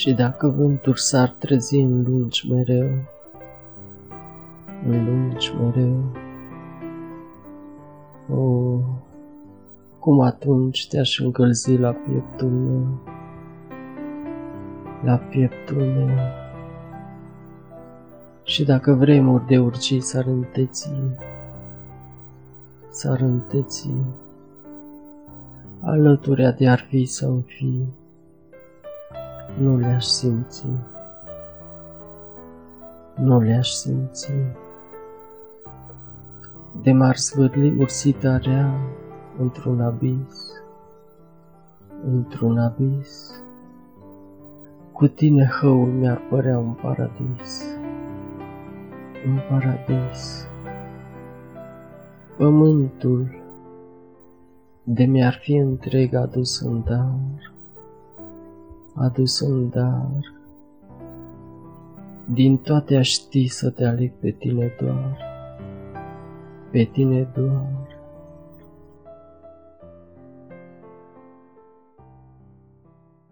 Și dacă vânturi s-ar trezi în lungi mereu, în lungi mereu, o, cum atunci te-aș încălzi la pieptul meu, la pieptul meu. Și dacă vremuri de urgii s-ar înteți, s-ar înteți, alături de ar fi să-mi fii, nu le-aș simți, nu le-aș simți. De m-ar zvârli ursita rea într-un abis, într-un abis, cu tine hăul mi-ar părea un paradis, un paradis. Pământul de mi-ar fi întreg adus în dar, adus în dar. Din toate aș ști să te aleg pe tine doar, pe tine doar.